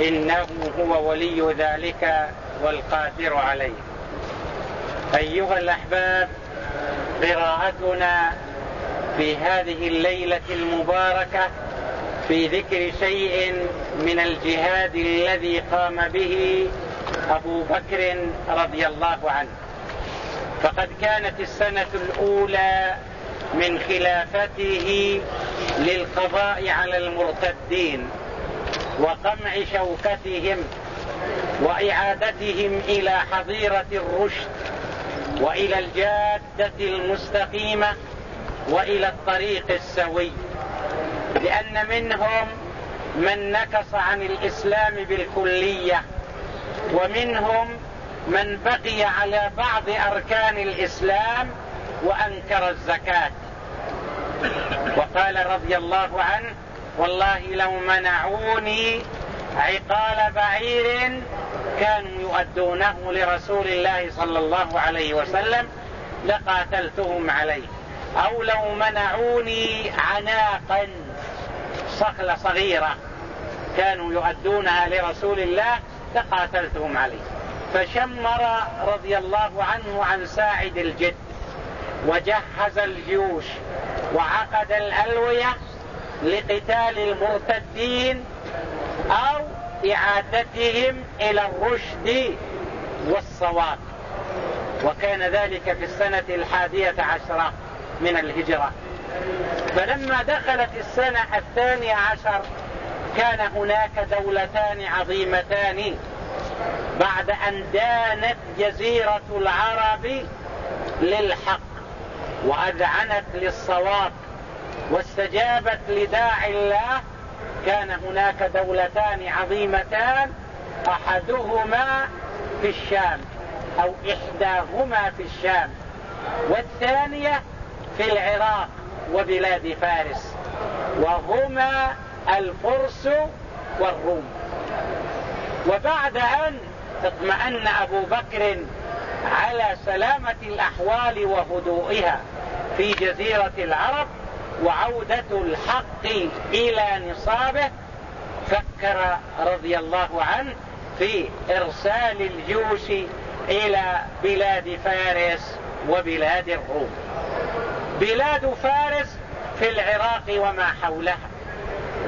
إنه هو ولي ذلك والقادر عليه. أيها الأحباب قراءتنا في هذه الليلة المباركة في ذكر شيء من الجهاد الذي قام به أبو بكر رضي الله عنه. فقد كانت السنة الأولى من خلافته للقضاء على المرتدين. وقمع شوكتهم وإعادتهم إلى حظيرة الرشد وإلى الجادة المستقيمة وإلى الطريق السوي. لأن منهم من نكص عن الإسلام بالكلية ومنهم من بقي على بعض أركان الإسلام وأنكر الزكاة. وقال رضي الله عنه والله لو منعوني عقال بعير كانوا يؤدونه لرسول الله صلى الله عليه وسلم لقاتلتهم عليه. أو لو منعوني عناقا صخلة صغيرة كانوا يؤدونها لرسول الله لقاتلتهم عليه. فشمر رضي الله عنه عن ساعد الجد وجهز الجيوش وعقد الألوية لقتال المرتدين أو إعادتهم إلى الرشد والصواب. وكان ذلك في السنة الحادية عشرة من الهجرة. فلما دخلت السنة الثانية عشر كان هناك دولتان عظيمتان بعد أن دانت جزيرة العرب للحق وأذعنت للصواب. واستجابت لداعي الله كان هناك دولتان عظيمتان أحدهما في الشام أو إحداهما في الشام والثانية في العراق وبلاد فارس وهما الفرس والروم. وبعد أن اطمأن أبو بكر على سلامة الأحوال وهدوئها في جزيرة العرب وعودة الحق إلى نصابه فكر رضي الله عنه في إرسال الجيوش إلى بلاد فارس وبلاد الروم. بلاد فارس في العراق وما حولها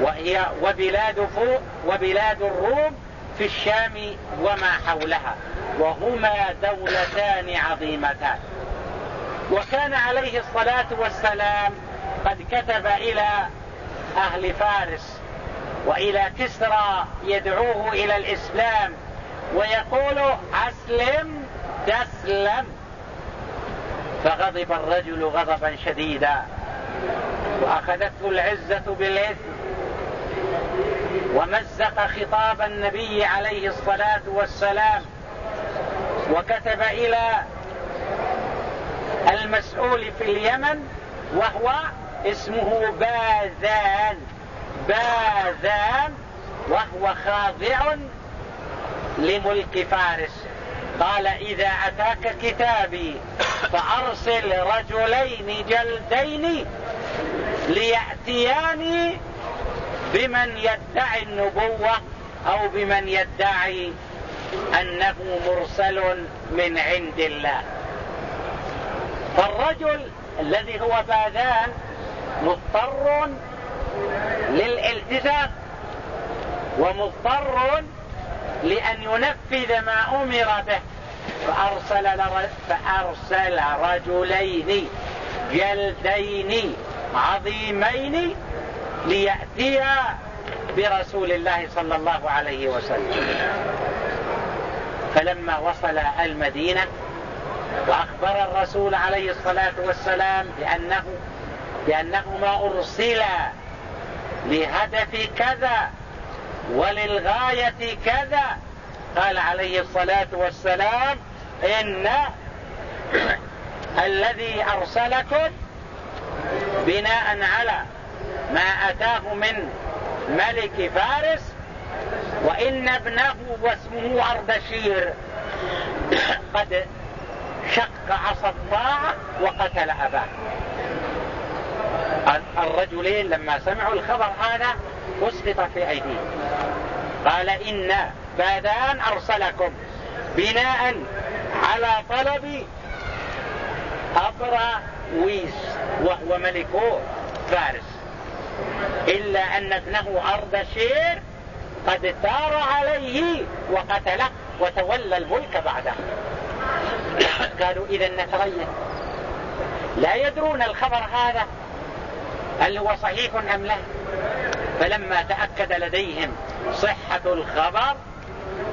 وهي وبلاد فوق وبلاد الروم في الشام وما حولها وهما دولتان عظيمتان. وكان عليه الصلاة والسلام قد كتب إلى أهل فارس وإلى كسرى يدعوه إلى الإسلام ويقول أسلم تسلم. فغضب الرجل غضبا شديدا وأخذته العزة بالإثم ومزق خطاب النبي عليه الصلاة والسلام وكتب إلى المسؤول في اليمن وهو اسمه باذان. باذان وهو خاضع لملك فارس. قال إذا أتاك كتابي فأرسل رجلين جلدين ليأتياني بمن يدعي النبوة أو بمن يدعي أنه مرسل من عند الله. فالرجل الذي هو باذان مضطر للالتزام ومضطر لأن ينفذ ما أمر به. فأرسل, فأرسل رجلين جلدين عظيمين ليأتيا برسول الله صلى الله عليه وسلم. فلما وصل المدينة وأخبر الرسول عليه الصلاة والسلام بأنه بأنهما أرسلا لهدف كذا وللغاية كذا. قال عليه الصلاة والسلام إن الذي أرسلكم بناء على ما أتاه من ملك فارس وإن ابنه واسمه أردشير قد شق عصا الطاعة وقتل أباه. الرجلين لما سمعوا الخبر هذا أسقط في أيديهم. قال إن بادان أرسلكم بناء على طلب أبرا ويس وهو ملك فارس. إلا أن ابنه أردشير قد ثار عليه وقتله وتولى الملك بعده. قالوا إذا نتريث لا يدرون الخبر هذا هل هو صحيح أم لا؟ فلما تأكد لديهم صحة الخبر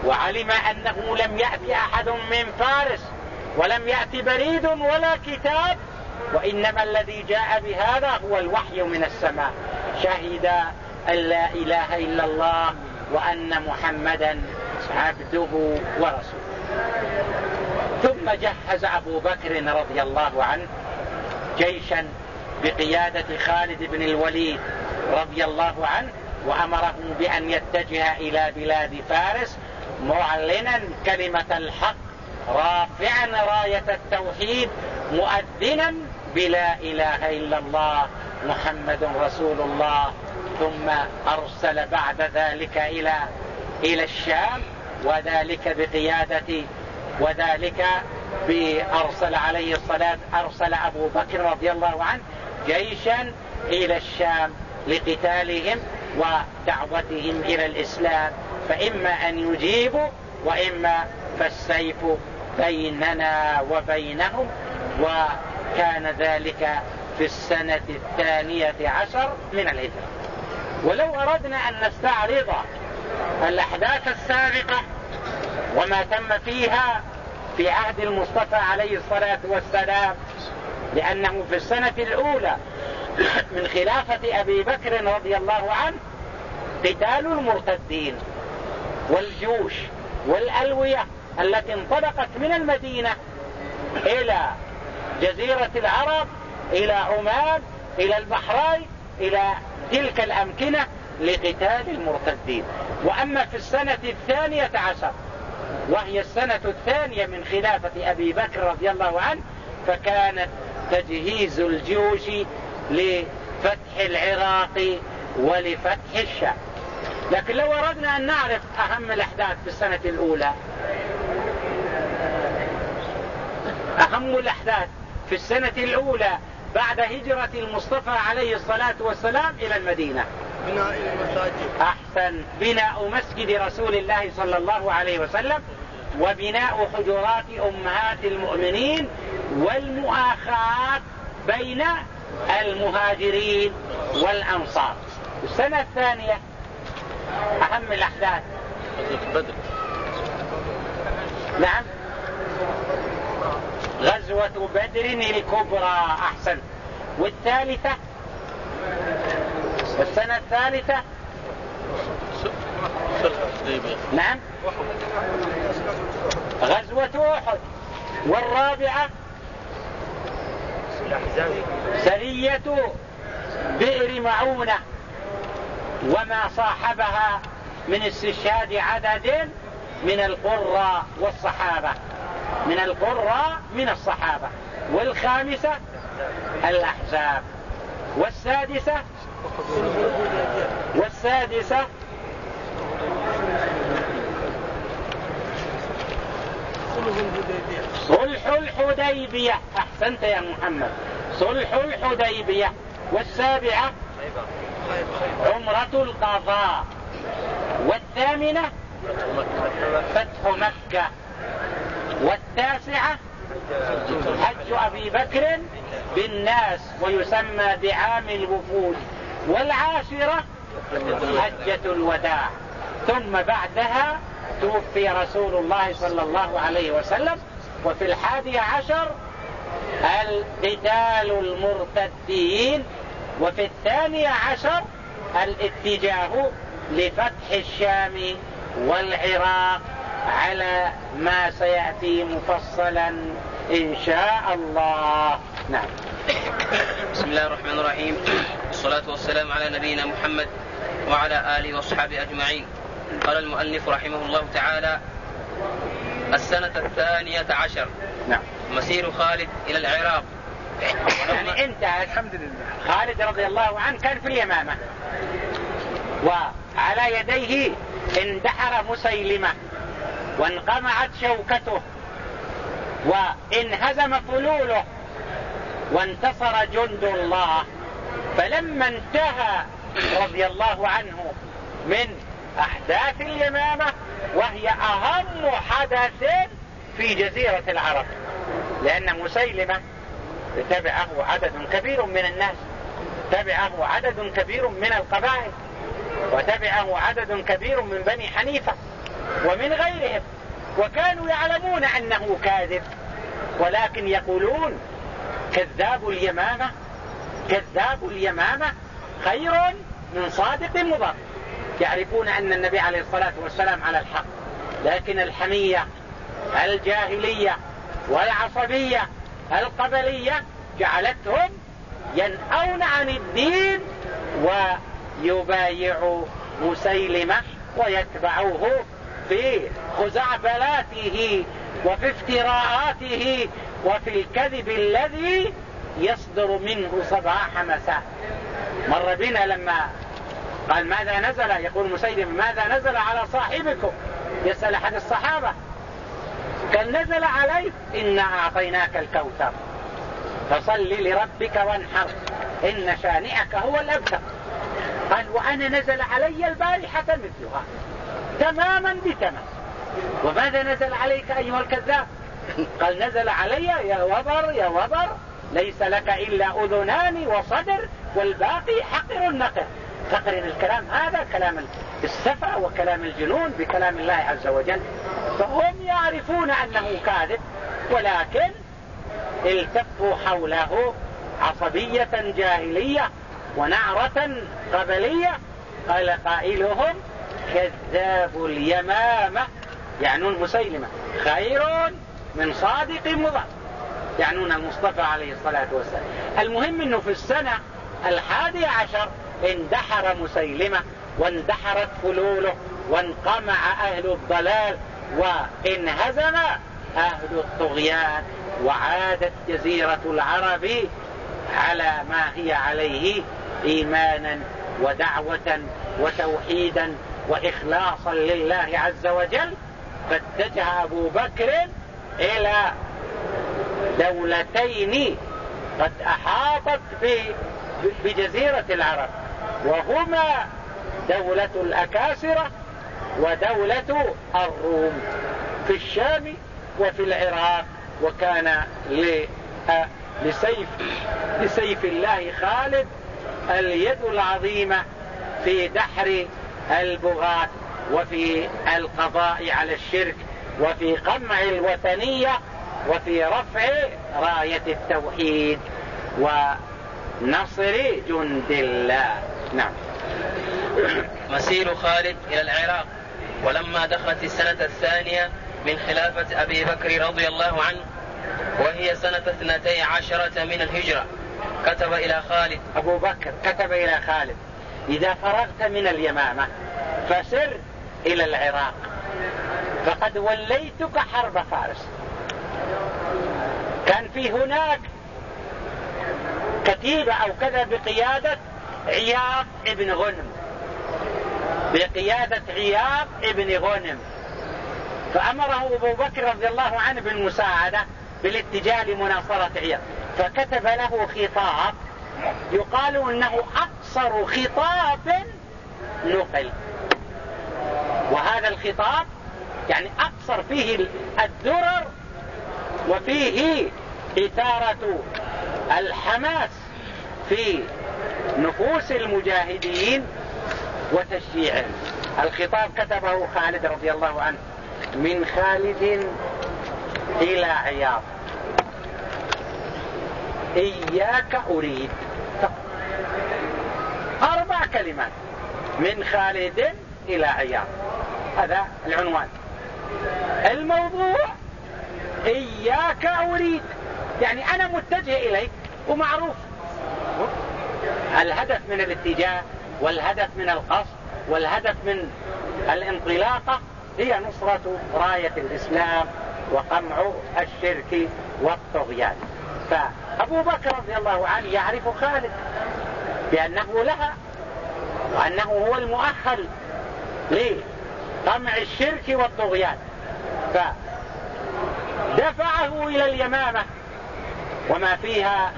وعلم أنه لم يأتي أحد من فارس ولم يأتي بريد ولا كتاب وإنما الذي جاء بهذا هو الوحي من السماء. شهد أن لا إله إلا الله وأن محمدا عبده ورسوله. ثم جهز أبو بكر رضي الله عنه جيشا بقيادة خالد بن الوليد رضي الله عنه وأمره بأن يتجه إلى بلاد فارس معلنا كلمة الحق رافعا راية التوحيد مؤذنا بلا إله إلا الله محمد رسول الله ثم أرسل بعد ذلك إلى إلى الشام وذلك بقيادة وذلك بأرسل عليه الصلاة أرسل أبو بكر رضي الله عنه جيشا إلى الشام لقتالهم ودعوتهم إلى الإسلام فإما أن يجيبوا وإما فالسيف بيننا وبينهم. وكان ذلك في السنة الثانية عشر من الهجرة. ولو أردنا أن نستعرض الأحداث السابقة وما تم فيها في عهد المصطفى عليه الصلاة والسلام لأنه في السنة الأولى من خلافة أبي بكر رضي الله عنه قتال المرتدين والجيوش والألوية التي انطلقت من المدينة إلى جزيرة العرب إلى عمان إلى البحرين إلى تلك الأمكنة لقتال المرتدين. وأما في السنة الثانية عشر وهي السنة الثانية من خلافة أبي بكر رضي الله عنه فكانت تجهيز الجيوش لفتح العراق ولفتح الشام. لكن لو أردنا أن نعرف أهم الأحداث في السنة الأولى أهم الأحداث في السنة الأولى بعد هجرة المصطفى عليه الصلاة والسلام إلى المدينة. بناء المساجد. أحسن بناء مسجد رسول الله صلى الله عليه وسلم وبناء حجرات أمهات المؤمنين والمؤاخاة بين المهاجرين والأنصار. السنة الثانية أهم الأحداث. بدر نعم. غزوة بدر الكبرى أحسن. والثالثة؟ السنة الثالثة؟ نعم. غزوة أحد. والرابعة؟ سرية بئر معونة وما صاحبها من استشهاد عدد من القرى والصحابة. من القرى من الصحابة. والخامسة الأحزاب. والسادسة والسادسة صلح الحديبية. أحسنت يا محمد. صلح الحديبية. والسابعة عمرة القضاء. والثامنة فتح مكة. والتاسعة حج أبي بكر بالناس ويسمى بعام الوفود. والعاشرة حجة الوداع. ثم بعدها توفي رسول الله صلى الله عليه وسلم وفي الحادي عشر القتال المرتدين وفي الثاني عشر الاتجاه لفتح الشام والعراق على ما سيأتي مفصلا إن شاء الله. نعم. بسم الله الرحمن الرحيم. والصلاة والسلام على نبينا محمد وعلى آله وأصحابه أجمعين. قال المؤلف رحمه الله تعالى السنة الثانية عشر. نعم. مسير خالد إلى العراق. يعني انتهى الحمد لله. خالد رضي الله عنه كان في اليمامة. وعلى يديه اندحر مسيلمة. وانقمعت شوكته. وانهزم فلوله وانتصر جند الله. فلما انتهى رضي الله عنه من أحداث اليمامة وهي أهم حدث في جزيرة العرب. لأن مسيلمة تبعه عدد كبير من الناس تبعه عدد كبير من القبائل وتبعه عدد كبير من بني حنيفة ومن غيرهم. وكانوا يعلمون أنه كاذب ولكن يقولون كذاب اليمامة كذاب اليمامة خير من صادق مضر. يعرفون أن النبي عليه الصلاة والسلام على الحق لكن الحمية الجاهلية والعصبية القبلية جعلتهم ينأون عن الدين ويبايعوا مسيلمة ويتبعوه في خزعبلاته وفي افتراءاته وفي الكذب الذي يصدر منه صباح مساء. مر بنا لما قال ماذا نزل؟ يقول مسيلم ماذا نزل على صاحبكم؟ يسأل أحد الصحابة. قال نزل عليك إنا أعطيناك الكوثر. فصل لربك وانحر إن شانئك هو الأبتر. قال وأنا نزل علي البارحة مثلها تماما بتمام. وماذا نزل عليك أيها الكذاب؟ قال نزل علي يا وبر يا وبر ليس لك إلا أذنان وصدر والباقي حقر النقر. تقرن الكلام هذا كلام السفع وكلام الجنون بكلام الله عز وجل. فهم يعرفون أنه كاذب ولكن التفوا حوله عصبية جاهلية ونعرة قبلية. قال قائلهم كذاب اليمامة. يعنون مسيلمة. خير من صادق مضر. يعنون المصطفى عليه الصلاة والسلام. المهم إنه في السنة الحادي عشر اندحر مسيلمة واندحرت فلوله وانقمع أهل الضلال وانهزم أهل الطغيان وعادت جزيرة العرب على ما هي عليه إيمانا ودعوة وتوحيدا وإخلاصا لله عز وجل. فاتجه أبو بكر إلى دولتين قد أحاطت بجزيرة العرب. وهما دولة الأكاسرة ودولة الروم في الشام وفي العراق وكان لسيف, لسيف الله خالد اليد العظيمة في دحر البغاة وفي القضاء على الشرك وفي قمع الوثنية وفي رفع راية التوحيد ونصر جند الله. نعم. مسير خالد إلى العراق ولما دخلت السنة الثانية من خلافة أبي بكر رضي الله عنه وهي سنة اثنتي عشرة من الهجرة. كتب إلى خالد. أبو بكر كتب إلى خالد إذا فرغت من اليمامة فسر إلى العراق فقد وليتك حرب فارس. كان في هناك كتيبة أو كذا بقيادة عياض ابن غنم. بقيادة عياض ابن غنم. فأمره أبو بكر رضي الله عنه بالمساعدة بالاتجاه لمناصرة عياض. فكتب له خطاب يقال إنه أقصر خطاب نقل. وهذا الخطاب يعني أقصر فيه الدرر وفيه إثارة الحماس في نفوس المجاهدين وتشجيعهم الخطاب كتبه خالد رضي الله عنه من خالد إلى عياض. إياك أريد. أربع كلمات. من خالد إلى عياض. هذا العنوان. الموضوع إياك أريد. يعني أنا متجه إليك ومعروف الهدف من الاتجاه والهدف من القصد والهدف من الانطلاقة هي نصرة راية الإسلام وقمع الشرك والطغيان. فأبو بكر رضي الله عنه يعرف خالد بأنه لها وأنه هو المؤخل لقمع الشرك والطغيان. فدفعه إلى اليمامة وما فيها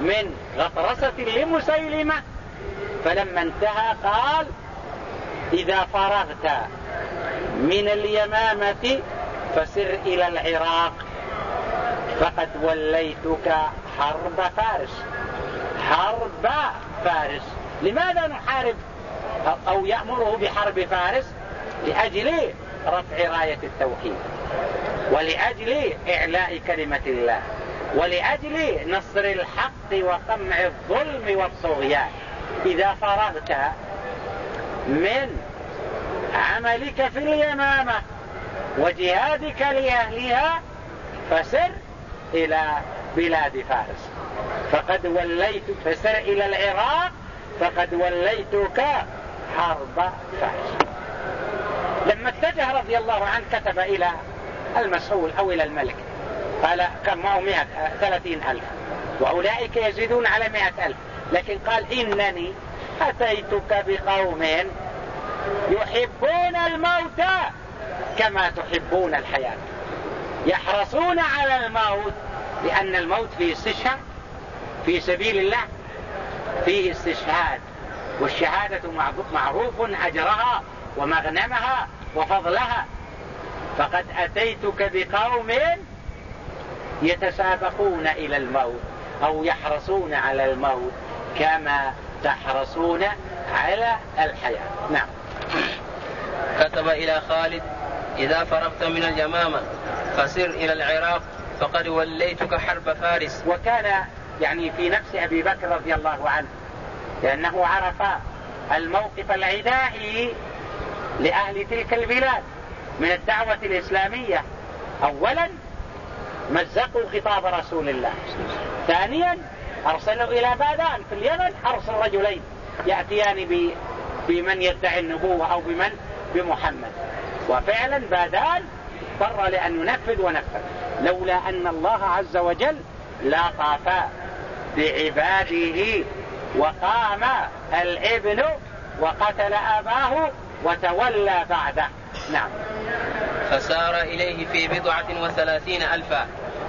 من غطرسة لمسيلمة. فلما انتهى قال إذا فرغت من اليمامة فسر إلى العراق. فقد وليتك حرب فارس. حرب فارس. لماذا نحارب؟ أو يأمره بحرب فارس؟ لأجل رفع راية التوحيد. ولأجل إعلاء كلمة الله. ولأجل نصر الحق وقمع الظلم والطغيان إذا فرغت من عملك في اليمامة وجهادك لأهلها فسر إلى بلاد فارس. فقد وليت فسر إلى العراق فقد وليتك حرب فارس. لما اتجه رضي الله عنه كتب إلى المسؤول أو إلى الملك. قال كم؟ معه مئة ثلاثين ألف. وأولئك يزيدون على مئة ألف. لكن قال إنني أتيتك بقوم يحبون الموت كما تحبون الحياة. يحرصون على الموت لأن الموت فيه استشهاد في سبيل الله فيه استشهاد. والشهادة معروف أجرها ومغنمها وفضلها. فقد أتيتك بقوم يتسابقون إلى الموت أو يحرصون على الموت كما تحرصون على الحياة. نعم. كتب إلى خالد إذا فرغت من اليمامة فسر إلى العراق فقد وليتك حرب فارس. وكان يعني في نفس أبي بكر رضي الله عنه لأنه عرف الموقف العدائي لأهل تلك البلاد من الدعوة الإسلامية. أولا مزقوا خطاب رسول الله. ثانيا أرسلوا إلى بادان. في اليمن أرسل رجلين يأتيان بمن يدعي النبوة أو بمن؟ بمحمد. وفعلا بادان اضطر لأن ينفذ ونفذ. لولا أن الله عز وجل لا طاف بعباده وقام الإبن وقتل أباه وتولى بعده. نعم. فسار إليه في بضعة وثلاثين ألفا.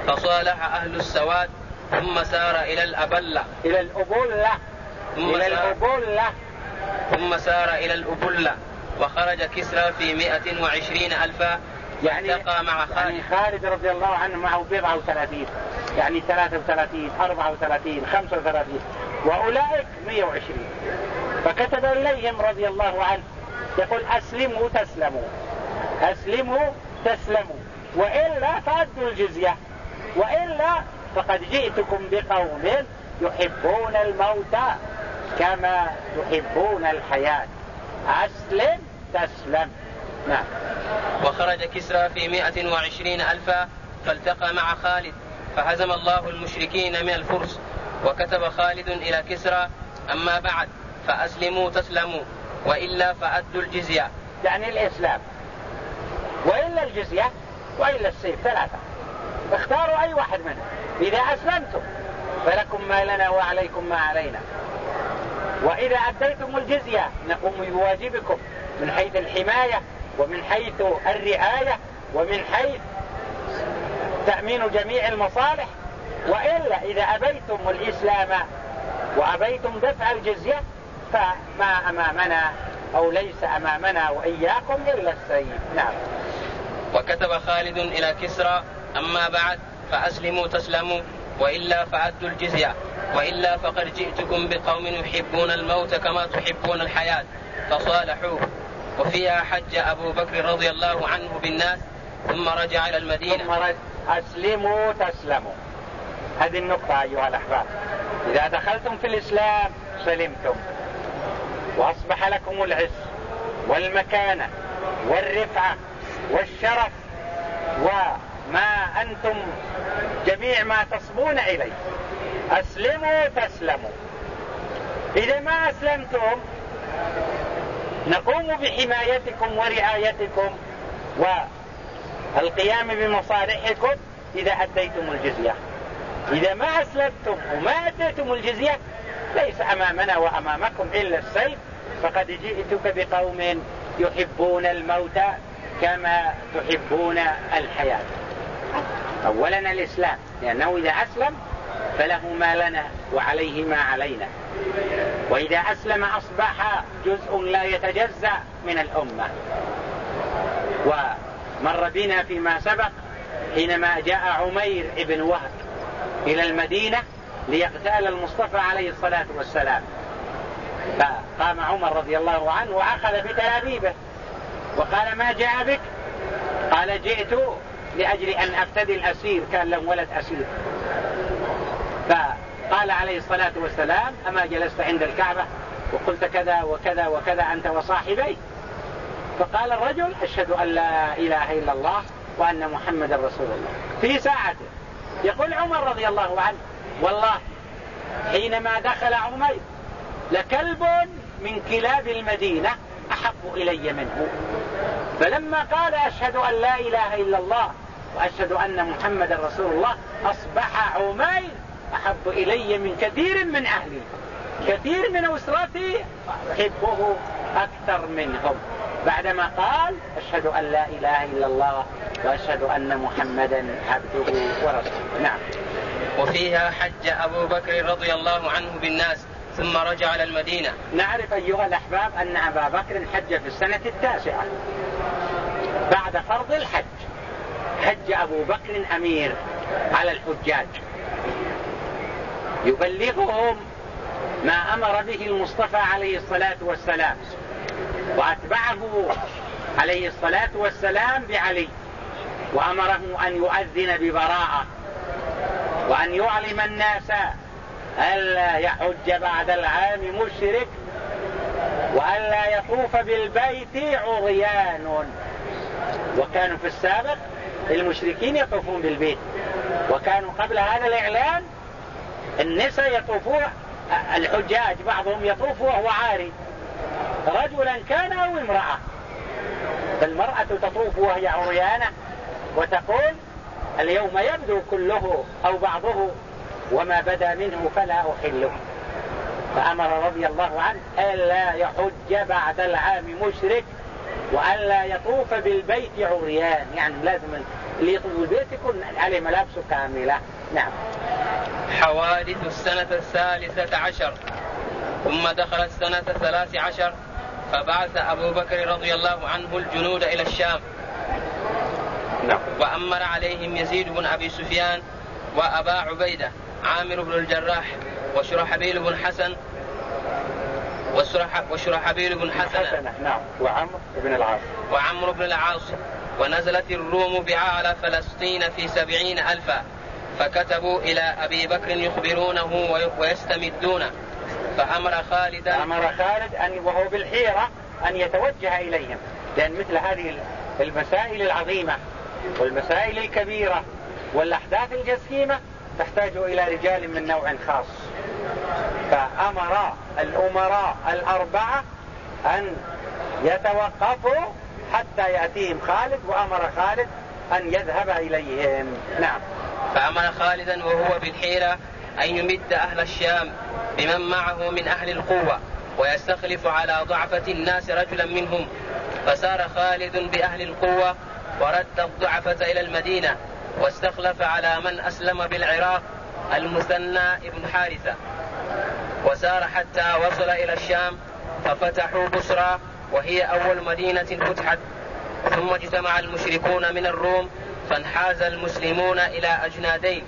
فصالح أهل السواد ثم سار إلى الأبلة. إلى الأبلة. ثم إلى الأبلة. ثم سار إلى الأبلة. وخرج كسرى في مئة وعشرين ألفا. يعني التقى مع خالد. يعني خالد رضي الله عنه معه بضعة وثلاثين. يعني ثلاثة وثلاثين أربعة وثلاثين خمسة وثلاثين. وأولئك مئة وعشرين. فكتب إليهم رضي الله عنه يقول أسلموا تسلموا. أسلموا تسلموا. وإلا فأدوا الجزية. وإلا فقد جئتكم بقوم يحبون الموت كما يحبون الحياة. أسلم تسلم. نعم. وخرج كسرى في مائة وعشرين ألفا فالتقى مع خالد فهزم الله المشركين من الفرس وكتب خالد إلى كسرى أما بعد فأسلموا تسلموا وإلا فأدوا الجزية. يعني الإسلام. وإلا الجزية وإلا السيف ثلاثة. اختاروا أي واحد منهم. إذا أسلمتم فلكم ما لنا وعليكم ما علينا. وإذا أديتم الجزية نقوم بواجبكم من حيث الحماية ومن حيث الرعاية ومن حيث تأمين جميع المصالح. وإلا إذا أبيتم الإسلام وأبيتم دفع الجزية فما أمامنا أو ليس أمامنا وإياكم إلا السيف. نعم. وكتب خالد إلى كسرى أما بعد فأسلموا تسلموا وإلا فأدوا الجزية وإلا فقد جئتكم بقوم يحبون الموت كما تحبون الحياة فصالحوا وفيها حج أبو بكر رضي الله عنه بالناس ثم رجع إلى المدينة. ثم رجع أسلموا تسلموا. هذه النقطة أيها الأحباب. إذا دخلتم في الإسلام سلمتم. وأصبح لكم العز والمكانة والرفعة والشرف وما أنتم جميع ما تصبون إليه. أسلموا تسلموا إذا ما أسلمتم نقوم بحمايتكم ورعايتكم والقيام بمصالحكم إذا أديتم الجزية. إذا ما أسلمتم وما أديتم الجزية ليس أمامنا وأمامكم إلا السيف. فقد جئتك بقوم يحبون الموت كما تحبون الحياة. أولا الإسلام لأنه إذا أسلم فله ما لنا وعليه ما علينا. وإذا أسلم أصبح جزء لا يتجزأ من الأمة. ومر بنا فيما سبق حينما جاء عمير بن وهب إلى المدينة ليغتال المصطفى عليه الصلاة والسلام. فقام عمر رضي الله عنه وأخذ بتلابيبه وقال ما جاء بك؟ قال جئت لأجل أن أفتدي الأسير كان له ولد أسير. فقال عليه الصلاة والسلام أما جلست عند الكعبة وقلت كذا وكذا وكذا أنت وصاحبي. فقال الرجل أشهد أن لا إله إلا الله وأن محمد رسول الله. في ساعته يقول عمر رضي الله عنه والله حينما دخل عمير لكلب من كلاب المدينة أحب إلي منه. فلما قال أشهد أن لا إله إلا الله وأشهد أن محمد رسول الله أصبح عمير أحب إلي من كثير من أهلي. كثير من أسرتي أحبه أكثر منهم. بعدما قال أشهد أن لا إله إلا الله وأشهد أن محمدا عبده ورسوله. نعم. وفيها حج أبو بكر رضي الله عنه بالناس. ثم رجع إلى المدينة. نعرف أيها الأحباب أن أبا بكر حج في السنة التاسعة. بعد فرض الحج حج أبو بكر أمير على الحجاج. يبلغهم ما أمر به المصطفى عليه الصلاة والسلام وأتبعه عليه الصلاة والسلام بعلي وأمره أن يؤذن ببراءة وأن يعلم الناس ألا يحج بعد العام مشرك وألا يطوف بالبيت عريان. وكانوا في السابق المشركين يطوفون بالبيت. وكانوا قبل هذا الإعلان النساء يطوفون الحجاج بعضهم يطوف وهو عاري. رجلا كان أو امرأة. فالمرأة تطوف وهي عريانة وتقول اليوم يبدو كله أو بعضه وما بدا منه فلا أحله. فأمر رضي الله عنه ألا يحج بعد العام مشرك وألا يطوف بالبيت عريان. يعني لازم اللي يطوف بالبيت يكون عليه ملابسه كاملة. نعم. حوادث السنة الثالثة عشر. ثم دخل السنة الثلاث عشر فبعث أبو بكر رضي الله عنه الجنود إلى الشام. نعم. وأمر عليهم يزيد بن أبي سفيان وأبا عبيدة. عامر بن الجراح وشرحبيل بن حسن وشرحبيل بن حسن. نعم. وعمرو بن العاص. وعمرو بن العاص. ونزلت الروم بأعلى فلسطين في سبعين ألفا. فكتبوا إلى أبي بكر يخبرونه ويستمدونه. فأمر خالد أمر خالد أن وهو بالحيرة أن يتوجه إليهم. لأن مثل هذه المسائل العظيمة والمسائل الكبيرة والأحداث الجسيمة تحتاج إلى رجال من نوع خاص. فأمر الأمراء الأربعة أن يتوقفوا حتى يأتيهم خالد وأمر خالد أن يذهب إليهم. نعم. فأمر خالدا وهو بالحيرة أن يمد أهل الشام بمن معه من أهل القوة ويستخلف على ضعفة الناس رجلا منهم. فسار خالد بأهل القوة ورد الضعفة إلى المدينة. واستخلف على من أسلم بالعراق المثنى ابن حارثة. وسار حتى وصل إلى الشام ففتحوا بصرى وهي أول مدينة فتحت. ثم اجتمع المشركون من الروم فانحاز المسلمون إلى أجنادين.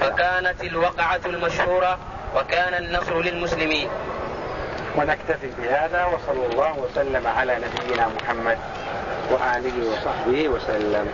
فكانت الوقعة المشهورة وكان النصر للمسلمين. ونكتفي بهذا وصلى الله وسلم على نبينا محمد وآله وصحبه وسلم.